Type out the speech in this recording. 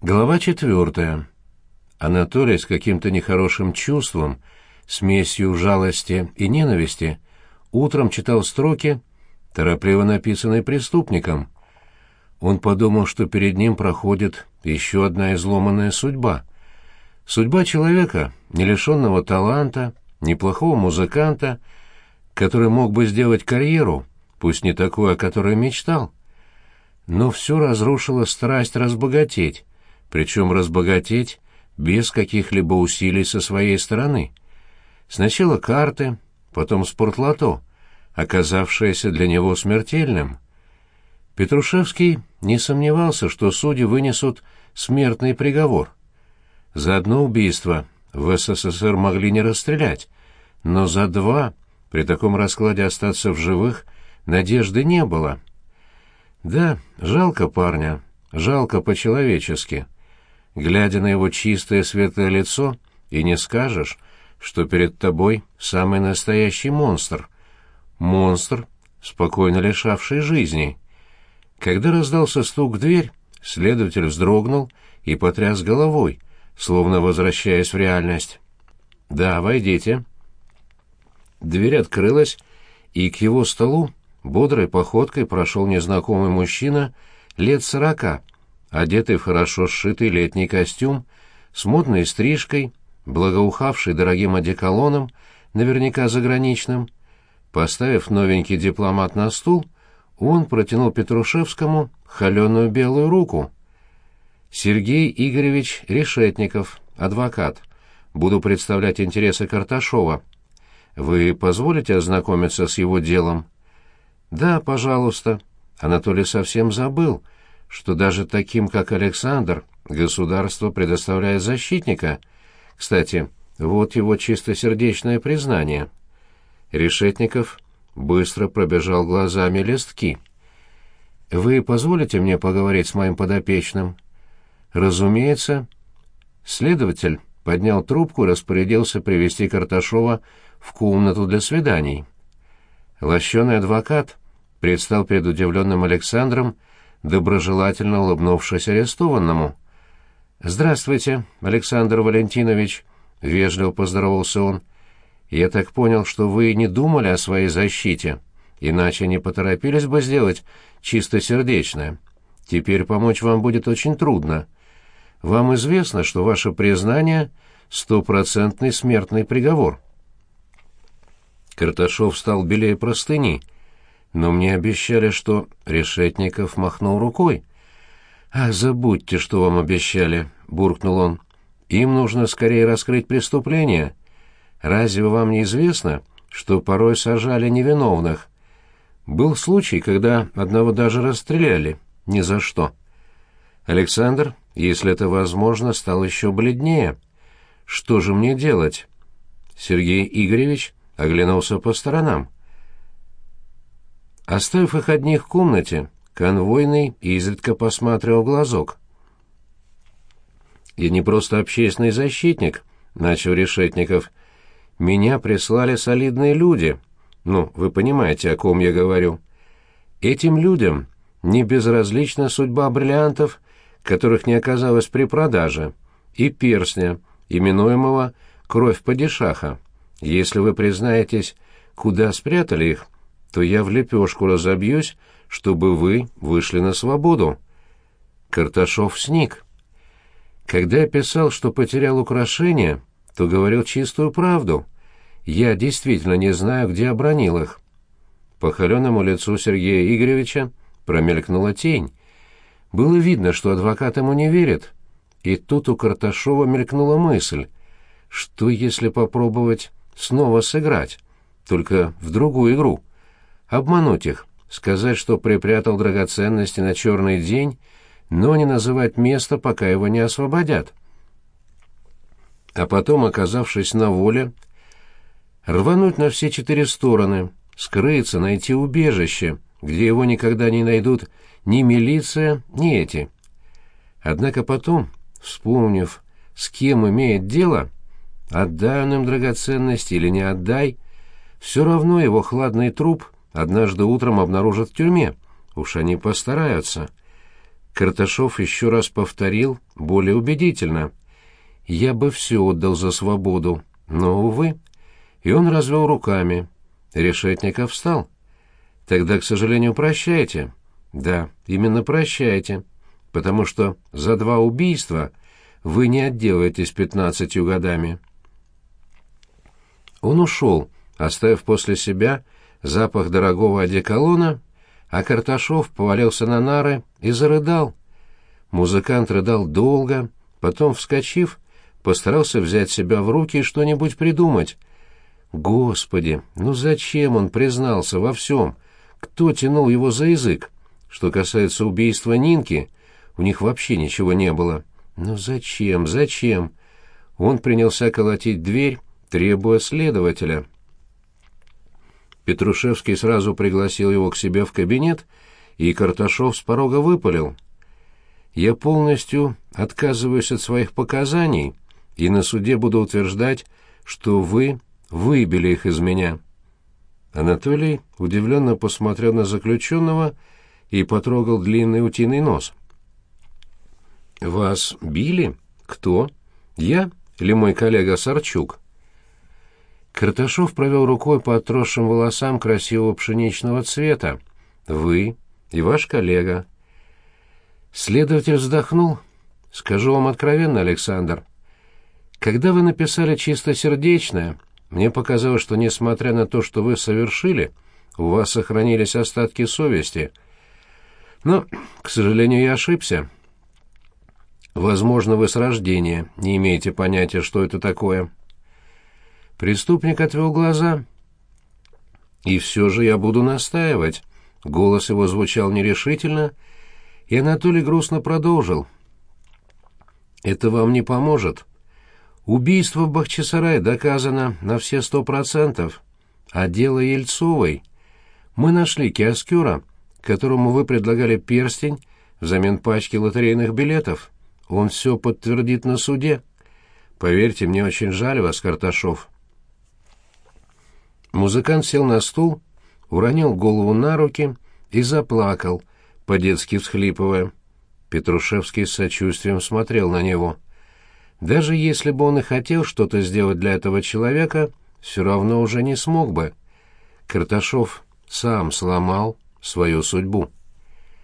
Глава четвертая. Анатолий с каким-то нехорошим чувством, смесью жалости и ненависти, утром читал строки, торопливо написанные преступником. Он подумал, что перед ним проходит еще одна изломанная судьба. Судьба человека, не лишенного таланта, неплохого музыканта, который мог бы сделать карьеру, пусть не такую, о которой мечтал. Но все разрушила страсть разбогатеть, причем разбогатеть без каких-либо усилий со своей стороны. Сначала карты, потом спортлото, оказавшееся для него смертельным. Петрушевский не сомневался, что судьи вынесут смертный приговор. За одно убийство в СССР могли не расстрелять, но за два, при таком раскладе остаться в живых, надежды не было. Да, жалко парня, жалко по-человечески глядя на его чистое светлое лицо, и не скажешь, что перед тобой самый настоящий монстр. Монстр, спокойно лишавший жизни. Когда раздался стук в дверь, следователь вздрогнул и потряс головой, словно возвращаясь в реальность. «Да, войдите». Дверь открылась, и к его столу бодрой походкой прошел незнакомый мужчина лет сорока — одетый в хорошо сшитый летний костюм, с модной стрижкой, благоухавший дорогим одеколоном, наверняка заграничным. Поставив новенький дипломат на стул, он протянул Петрушевскому холеную белую руку. «Сергей Игоревич Решетников, адвокат. Буду представлять интересы Карташова. Вы позволите ознакомиться с его делом?» «Да, пожалуйста». Анатолий совсем забыл — что даже таким, как Александр, государство предоставляет защитника. Кстати, вот его чистосердечное признание. Решетников быстро пробежал глазами листки. «Вы позволите мне поговорить с моим подопечным?» «Разумеется». Следователь поднял трубку и распорядился привести Карташова в комнату для свиданий. Лощеный адвокат предстал перед удивленным Александром доброжелательно улыбнувшись арестованному. «Здравствуйте, Александр Валентинович», — вежливо поздоровался он. «Я так понял, что вы не думали о своей защите, иначе не поторопились бы сделать чистосердечное. Теперь помочь вам будет очень трудно. Вам известно, что ваше признание — стопроцентный смертный приговор». Карташов стал белее простыни — но мне обещали, что Решетников махнул рукой. «Ах, забудьте, что вам обещали», — буркнул он. «Им нужно скорее раскрыть преступление. Разве вам не известно, что порой сажали невиновных? Был случай, когда одного даже расстреляли. Ни за что». Александр, если это возможно, стал еще бледнее. «Что же мне делать?» Сергей Игоревич оглянулся по сторонам. Оставив их одних в комнате, конвойный изредка посматривал глазок. «Я не просто общественный защитник», — начал Решетников. «Меня прислали солидные люди. Ну, вы понимаете, о ком я говорю. Этим людям не безразлична судьба бриллиантов, которых не оказалось при продаже, и перстня, именуемого «Кровь падишаха». Если вы признаетесь, куда спрятали их, — то я в лепешку разобьюсь, чтобы вы вышли на свободу. Карташов сник. Когда я писал, что потерял украшения, то говорил чистую правду. Я действительно не знаю, где обронил их. По холеному лицу Сергея Игоревича промелькнула тень. Было видно, что адвокат ему не верит. И тут у Карташова мелькнула мысль, что если попробовать снова сыграть, только в другую игру — обмануть их, сказать, что припрятал драгоценности на черный день, но не называть место, пока его не освободят. А потом, оказавшись на воле, рвануть на все четыре стороны, скрыться, найти убежище, где его никогда не найдут ни милиция, ни эти. Однако потом, вспомнив, с кем имеет дело, отдай он им драгоценности или не отдай, все равно его хладный труп — однажды утром обнаружат в тюрьме. Уж они постараются. Карташов еще раз повторил, более убедительно. «Я бы все отдал за свободу, но, увы». И он развел руками. Решетников встал. «Тогда, к сожалению, прощайте». «Да, именно прощайте, потому что за два убийства вы не отделаетесь пятнадцатью годами». Он ушел, оставив после себя запах дорогого одеколона, а Карташов повалился на нары и зарыдал. Музыкант рыдал долго, потом, вскочив, постарался взять себя в руки и что-нибудь придумать. Господи, ну зачем он признался во всем? Кто тянул его за язык? Что касается убийства Нинки, у них вообще ничего не было. Ну зачем, зачем? Он принялся колотить дверь, требуя следователя. Петрушевский сразу пригласил его к себе в кабинет, и Карташов с порога выпалил. «Я полностью отказываюсь от своих показаний и на суде буду утверждать, что вы выбили их из меня». Анатолий удивленно посмотрел на заключенного и потрогал длинный утиный нос. «Вас били? Кто? Я или мой коллега Сарчук?» Карташов провел рукой по отросшим волосам красивого пшеничного цвета. «Вы и ваш коллега». Следователь вздохнул. «Скажу вам откровенно, Александр. Когда вы написали чистосердечное, мне показалось, что, несмотря на то, что вы совершили, у вас сохранились остатки совести. Но, к сожалению, я ошибся. Возможно, вы с рождения не имеете понятия, что это такое». Преступник отвел глаза. «И все же я буду настаивать». Голос его звучал нерешительно, и Анатолий грустно продолжил. «Это вам не поможет. Убийство в Бахчисарае доказано на все сто процентов, а дело Ельцовой. Мы нашли киоскера, которому вы предлагали перстень взамен пачки лотерейных билетов. Он все подтвердит на суде. Поверьте, мне очень жаль вас, Карташов». Музыкант сел на стул, уронил голову на руки и заплакал, по-детски всхлипывая. Петрушевский с сочувствием смотрел на него. Даже если бы он и хотел что-то сделать для этого человека, все равно уже не смог бы. Карташов сам сломал свою судьбу.